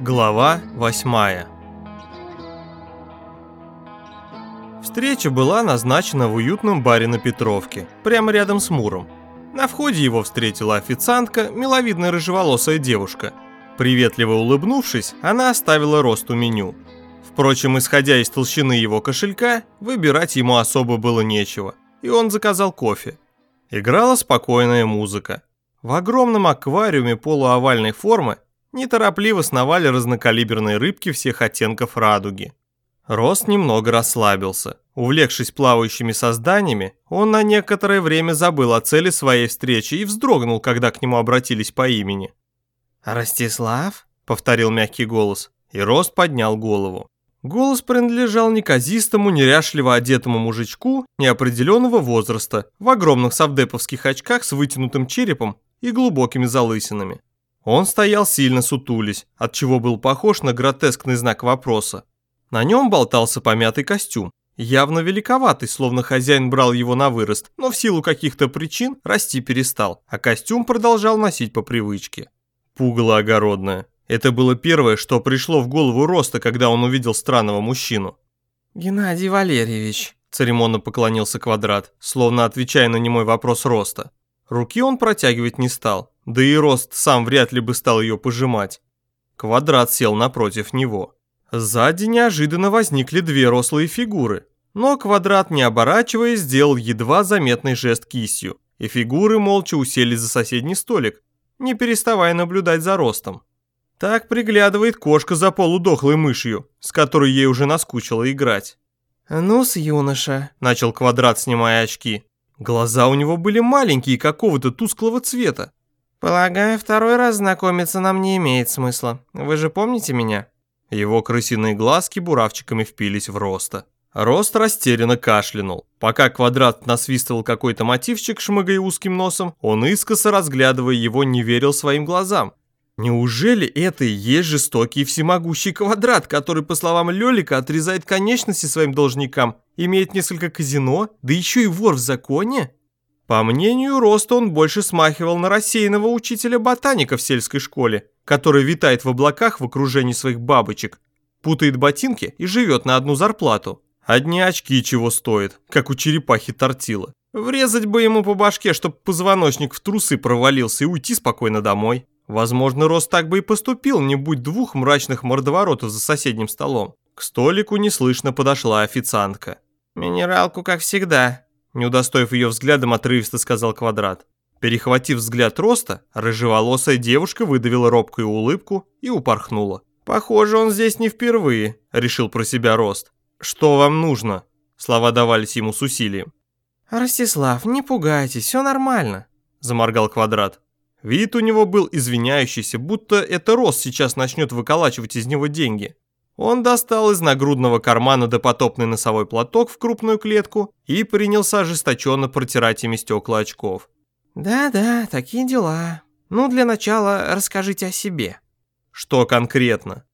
Глава восьмая Встреча была назначена в уютном баре на Петровке, прямо рядом с Муром. На входе его встретила официантка, миловидная рыжеволосая девушка. Приветливо улыбнувшись, она оставила росту меню. Впрочем, исходя из толщины его кошелька, выбирать ему особо было нечего, и он заказал кофе. Играла спокойная музыка. В огромном аквариуме полуовальной формы неторопливо сновали разнокалиберные рыбки всех оттенков радуги. Рост немного расслабился. Увлекшись плавающими созданиями, он на некоторое время забыл о цели своей встречи и вздрогнул, когда к нему обратились по имени. «Ростислав?» — повторил мягкий голос, и Рост поднял голову. Голос принадлежал неказистому, неряшливо одетому мужичку неопределенного возраста в огромных совдеповских очках с вытянутым черепом и глубокими залысинами. Он стоял сильно сутулись, отчего был похож на гротескный знак вопроса. На нем болтался помятый костюм, явно великоватый, словно хозяин брал его на вырост, но в силу каких-то причин расти перестал, а костюм продолжал носить по привычке. Пугало огородное. Это было первое, что пришло в голову Роста, когда он увидел странного мужчину. «Геннадий Валерьевич», – церемонно поклонился Квадрат, словно отвечая на немой вопрос Роста. Руки он протягивать не стал, да и Рост сам вряд ли бы стал ее пожимать. Квадрат сел напротив него. Сзади неожиданно возникли две рослые фигуры, но квадрат, не оборачиваясь, сделал едва заметный жест кистью, и фигуры молча уселись за соседний столик, не переставая наблюдать за ростом. Так приглядывает кошка за полудохлой мышью, с которой ей уже наскучило играть. «Ну-с, юноша», – начал квадрат, снимая очки. Глаза у него были маленькие, какого-то тусклого цвета. «Полагаю, второй раз знакомиться нам не имеет смысла. Вы же помните меня?» Его крысиные глазки буравчиками впились в Роста. Рост растерянно кашлянул. Пока Квадрат насвистывал какой-то мотивчик, шмыгая узким носом, он искоса разглядывая его, не верил своим глазам. Неужели это и есть жестокий всемогущий Квадрат, который, по словам Лёлика, отрезает конечности своим должникам, имеет несколько казино, да еще и вор в законе? По мнению Роста, он больше смахивал на рассеянного учителя ботаника в сельской школе, который витает в облаках в окружении своих бабочек, путает ботинки и живет на одну зарплату. Одни очки чего стоят, как у черепахи тортила. Врезать бы ему по башке, чтоб позвоночник в трусы провалился и уйти спокойно домой. Возможно, Рост так бы и поступил, не будь двух мрачных мордоворотов за соседним столом. К столику неслышно подошла официантка. «Минералку, как всегда», не удостоив ее взглядом, отрывисто сказал Квадрат. Перехватив взгляд Роста, рыжеволосая девушка выдавила робкую улыбку и упорхнула. «Похоже, он здесь не впервые», — решил про себя Рост. «Что вам нужно?» Слова давались ему с усилием. «Ростислав, не пугайтесь, все нормально», — заморгал Квадрат. Вид у него был извиняющийся, будто это Рост сейчас начнет выколачивать из него деньги. Он достал из нагрудного кармана допотопный носовой платок в крупную клетку и принялся ожесточенно протирать ими стекла очков. «Да-да, такие дела. Ну, для начала расскажите о себе». «Что конкретно?»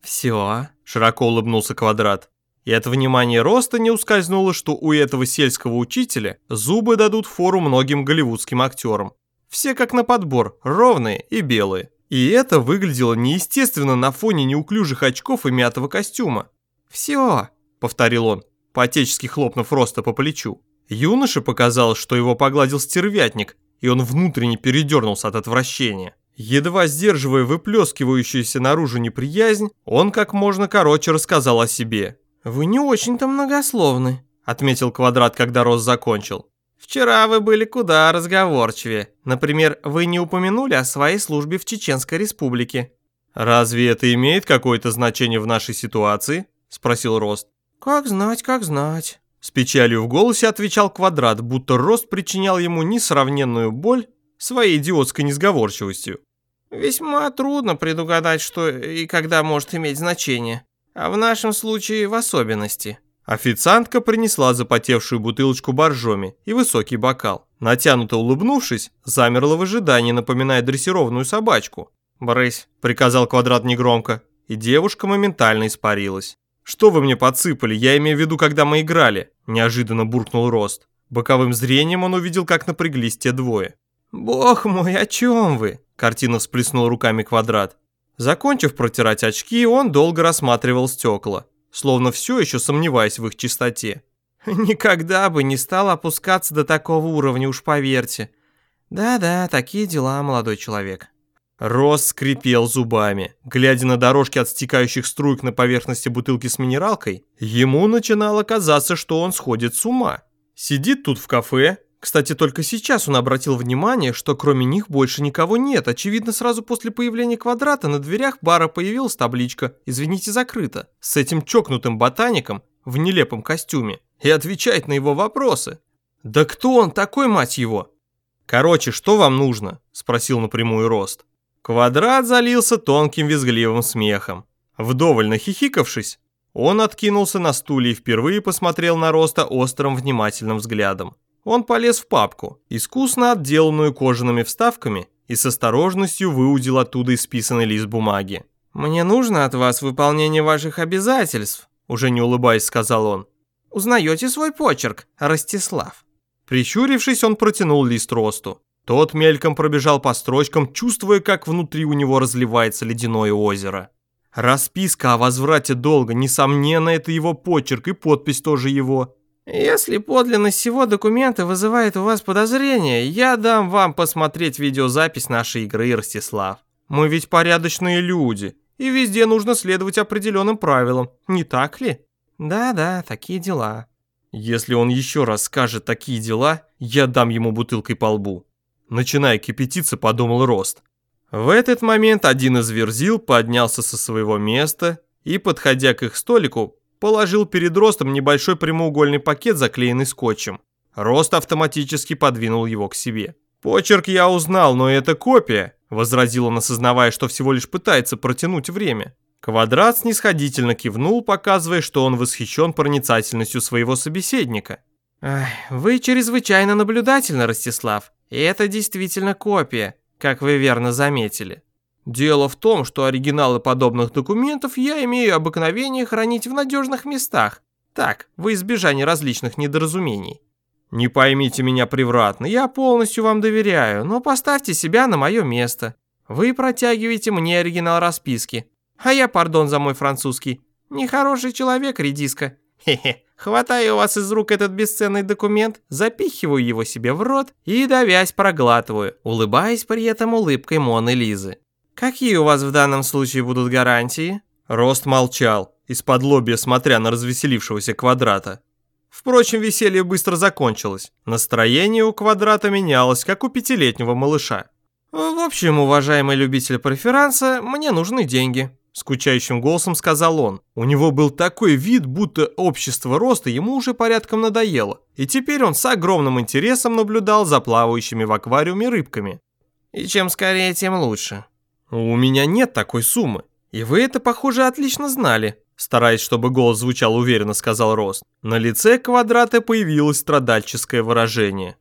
«Все», – широко улыбнулся Квадрат. И от внимания роста не ускользнуло, что у этого сельского учителя зубы дадут фору многим голливудским актерам. Все как на подбор, ровные и белые. И это выглядело неестественно на фоне неуклюжих очков и мятого костюма. «Все», — повторил он, по-отечески хлопнув роста по плечу. Юноше показалось, что его погладил стервятник, и он внутренне передернулся от отвращения. Едва сдерживая выплескивающуюся наружу неприязнь, он как можно короче рассказал о себе. «Вы не очень-то многословны», — отметил Квадрат, когда Рос закончил. Вчера вы были куда разговорчивее. Например, вы не упомянули о своей службе в Чеченской Республике. Разве это имеет какое-то значение в нашей ситуации? Спросил Рост. Как знать, как знать. С печалью в голосе отвечал Квадрат, будто Рост причинял ему несравненную боль своей идиотской несговорчивостью. Весьма трудно предугадать, что и когда может иметь значение. А в нашем случае в особенности. Официантка принесла запотевшую бутылочку боржоми и высокий бокал. Натянуто улыбнувшись, замерла в ожидании, напоминая дрессированную собачку. «Брысь», — приказал Квадрат негромко, и девушка моментально испарилась. «Что вы мне подсыпали? Я имею в виду, когда мы играли», — неожиданно буркнул Рост. Боковым зрением он увидел, как напряглись те двое. «Бог мой, о чем вы?» — картина всплеснул руками Квадрат. Закончив протирать очки, он долго рассматривал стекла, словно все еще сомневаясь в их чистоте. «Никогда бы не стал опускаться до такого уровня, уж поверьте. Да-да, такие дела, молодой человек». Рос скрипел зубами. Глядя на дорожки от стекающих струйк на поверхности бутылки с минералкой, ему начинало казаться, что он сходит с ума. Сидит тут в кафе. Кстати, только сейчас он обратил внимание, что кроме них больше никого нет. Очевидно, сразу после появления квадрата на дверях бара появилась табличка «Извините, закрыто» с этим чокнутым ботаником в нелепом костюме и отвечает на его вопросы. Да кто он такой, мать его? Короче, что вам нужно? Спросил напрямую Рост. Квадрат залился тонким визгливым смехом. Вдоволь нахихикавшись, он откинулся на стуле и впервые посмотрел на Роста острым внимательным взглядом. Он полез в папку, искусно отделанную кожаными вставками, и с осторожностью выудил оттуда исписанный лист бумаги. «Мне нужно от вас выполнение ваших обязательств», уже не улыбаясь, сказал он. «Узнаете свой почерк, Ростислав?» Прищурившись, он протянул лист Росту. Тот мельком пробежал по строчкам, чувствуя, как внутри у него разливается ледяное озеро. Расписка о возврате долга, несомненно, это его почерк и подпись тоже его. Если подлинность всего документа вызывает у вас подозрения, я дам вам посмотреть видеозапись нашей игры, Ростислав. Мы ведь порядочные люди, и везде нужно следовать определенным правилам, не так ли? Да-да, такие дела. Если он еще раз скажет такие дела, я дам ему бутылкой по лбу. Начиная кипятиться, подумал Рост. В этот момент один из верзил поднялся со своего места и, подходя к их столику, положил перед Ростом небольшой прямоугольный пакет, заклеенный скотчем. Рост автоматически подвинул его к себе. «Почерк я узнал, но это копия», – возразил он, осознавая, что всего лишь пытается протянуть время. Квадрат снисходительно кивнул, показывая, что он восхищен проницательностью своего собеседника. «Вы чрезвычайно наблюдательны, Ростислав. И это действительно копия, как вы верно заметили. Дело в том, что оригиналы подобных документов я имею обыкновение хранить в надежных местах. Так, во избежание различных недоразумений. Не поймите меня превратно, я полностью вам доверяю, но поставьте себя на мое место. Вы протягиваете мне оригинал расписки, а я, пардон за мой французский, нехороший человек, редиска. Хе-хе. Хватаю у вас из рук этот бесценный документ, запихиваю его себе в рот и, давясь, проглатываю, улыбаясь при этом улыбкой Моны Лизы. Какие у вас в данном случае будут гарантии? Рост молчал, из-под лобья смотря на развеселившегося квадрата. Впрочем, веселье быстро закончилось. Настроение у квадрата менялось, как у пятилетнего малыша. В общем, уважаемый любитель преферанса, мне нужны деньги скучающим голосом сказал он. У него был такой вид, будто общество роста ему уже порядком надоело, и теперь он с огромным интересом наблюдал за плавающими в аквариуме рыбками. И чем скорее, тем лучше. У меня нет такой суммы, и вы это, похоже, отлично знали. Стараясь, чтобы голос звучал уверенно, сказал Рост. На лице квадрата появилось страдальческое выражение.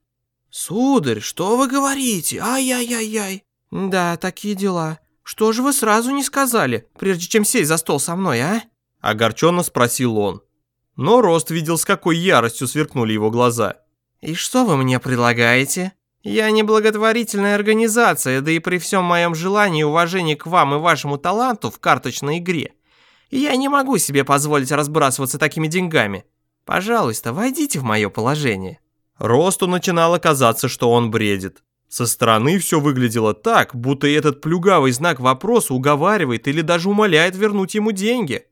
«Сударь, что вы говорите? Ай-яй-яй-яй!» «Да, такие дела. «Что же вы сразу не сказали, прежде чем сесть за стол со мной, а?» Огорченно спросил он. Но Рост видел, с какой яростью сверкнули его глаза. «И что вы мне предлагаете? Я не благотворительная организация, да и при всем моем желании и уважении к вам и вашему таланту в карточной игре, я не могу себе позволить разбрасываться такими деньгами. Пожалуйста, войдите в мое положение». Росту начинало казаться, что он бредит. Со стороны все выглядело так, будто этот плюгавый знак вопроса уговаривает или даже умоляет вернуть ему деньги.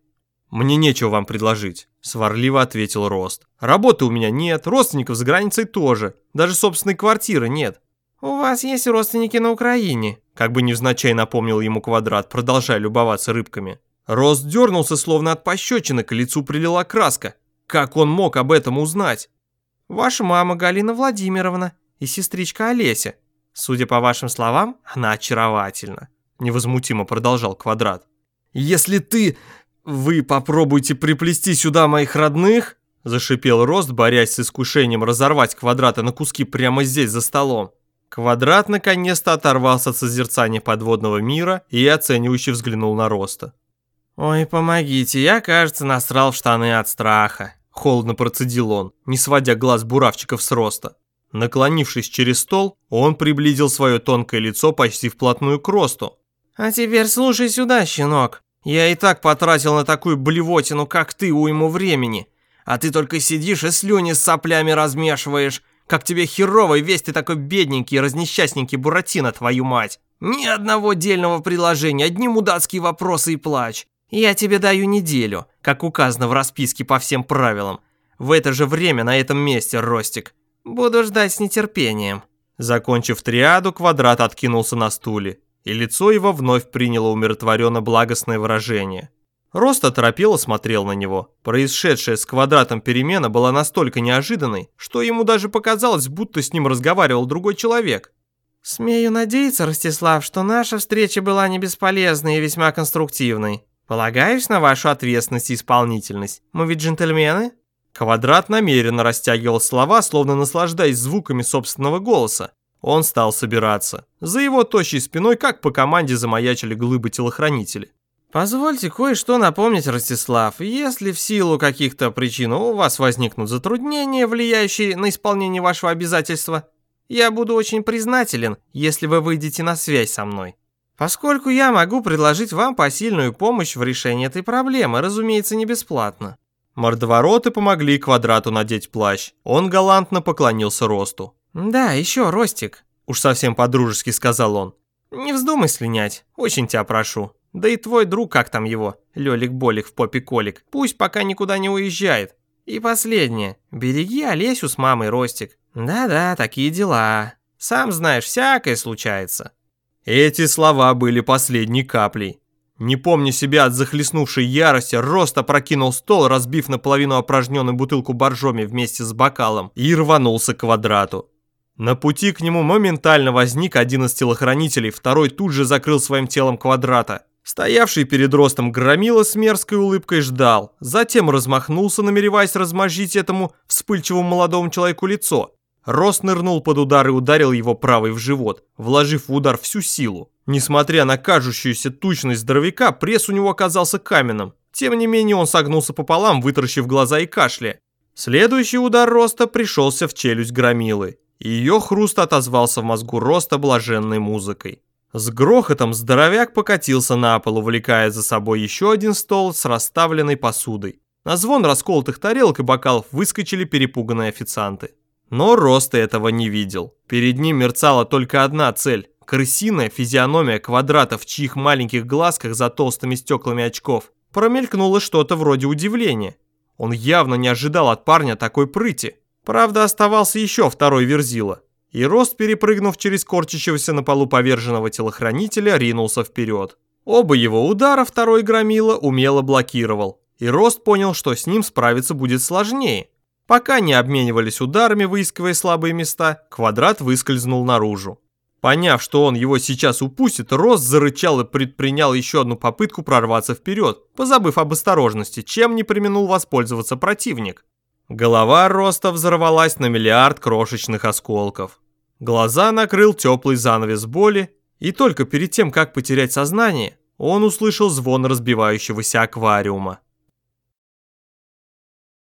«Мне нечего вам предложить», – сварливо ответил Рост. «Работы у меня нет, родственников за границей тоже, даже собственной квартиры нет». «У вас есть родственники на Украине», – как бы невзначай напомнил ему Квадрат, продолжая любоваться рыбками. Рост дернулся, словно от пощечины, к лицу прилила краска. Как он мог об этом узнать? «Ваша мама Галина Владимировна и сестричка Олеся», Судя по вашим словам, она очаровательна. Невозмутимо продолжал Квадрат. Если ты... Вы попробуйте приплести сюда моих родных, зашипел Рост, борясь с искушением разорвать Квадрата на куски прямо здесь за столом. Квадрат наконец-то оторвался от созерцания подводного мира и оценивающе взглянул на Роста. «Ой, помогите, я, кажется, насрал в штаны от страха», – холодно процедил он, не сводя глаз буравчиков с Роста. Наклонившись через стол, он приблизил свое тонкое лицо почти вплотную к росту. А теперь слушай сюда, щенок. Я и так потратил на такую блевотину, как ты, уйму времени. А ты только сидишь и слюни с соплями размешиваешь. Как тебе херово, весь ты такой бедненький, разнесчастненький Буратино, твою мать. Ни одного дельного предложения, одни мудацкие вопросы и плач. Я тебе даю неделю, как указано в расписке по всем правилам. В это же время на этом месте, Ростик. Буду ждать с нетерпением». Закончив триаду, Квадрат откинулся на стуле, и лицо его вновь приняло умиротворенно благостное выражение. Рост оторопело смотрел на него. Происшедшая с Квадратом перемена была настолько неожиданной, что ему даже показалось, будто с ним разговаривал другой человек. «Смею надеяться, Ростислав, что наша встреча была не бесполезной и весьма конструктивной. Полагаюсь на вашу ответственность и исполнительность. Мы ведь джентльмены?» Квадрат намеренно растягивал слова, словно наслаждаясь звуками собственного голоса. Он стал собираться. За его тощей спиной, как по команде, замаячили глыбы телохранители. «Позвольте кое-что напомнить, Ростислав. Если в силу каких-то причин у вас возникнут затруднения, влияющие на исполнение вашего обязательства, я буду очень признателен, если вы выйдете на связь со мной. Поскольку я могу предложить вам посильную помощь в решении этой проблемы, разумеется, не бесплатно. Мордовороты помогли Квадрату надеть плащ. Он галантно поклонился Росту. «Да, еще, Ростик», – уж совсем по-дружески сказал он. «Не вздумай слинять, очень тебя прошу. Да и твой друг, как там его, Лёлик-Болик в попе Колик, пусть пока никуда не уезжает. И последнее, береги Олесю с мамой, Ростик. Да-да, такие дела. Сам знаешь, всякое случается». Эти слова были последней каплей. Не помня себя от захлестнувшей ярости, Рост опрокинул стол, разбив наполовину опорожненную бутылку боржоми вместе с бокалом, и рванулся к квадрату. На пути к нему моментально возник один из телохранителей, второй тут же закрыл своим телом квадрата. Стоявший перед Ростом громила с мерзкой улыбкой ждал, затем размахнулся, намереваясь размозжить этому вспыльчивому молодому человеку лицо. Рост нырнул под удар и ударил его правой в живот, вложив в удар всю силу. Несмотря на кажущуюся тучность здоровяка, пресс у него оказался каменным. Тем не менее он согнулся пополам, вытаращив глаза и кашля. Следующий удар Роста пришелся в челюсть громилы. Ее хруст отозвался в мозгу Роста блаженной музыкой. С грохотом здоровяк покатился на пол, увлекая за собой еще один стол с расставленной посудой. На звон расколотых тарелок и бокалов выскочили перепуганные официанты. Но Роста этого не видел. Перед ним мерцала только одна цель – крысиная физиономия квадрата в чьих маленьких глазках за толстыми стеклами очков. Промелькнуло что-то вроде удивления. Он явно не ожидал от парня такой прыти. Правда, оставался еще второй верзила. И Рост, перепрыгнув через корчащегося на полу поверженного телохранителя, ринулся вперед. Оба его удара второй громила умело блокировал. И Рост понял, что с ним справиться будет сложнее. Пока не обменивались ударами, выискивая слабые места, квадрат выскользнул наружу. Поняв, что он его сейчас упустит, Рост зарычал и предпринял еще одну попытку прорваться вперед, позабыв об осторожности, чем не применул воспользоваться противник. Голова Роста взорвалась на миллиард крошечных осколков. Глаза накрыл теплый занавес боли, и только перед тем, как потерять сознание, он услышал звон разбивающегося аквариума.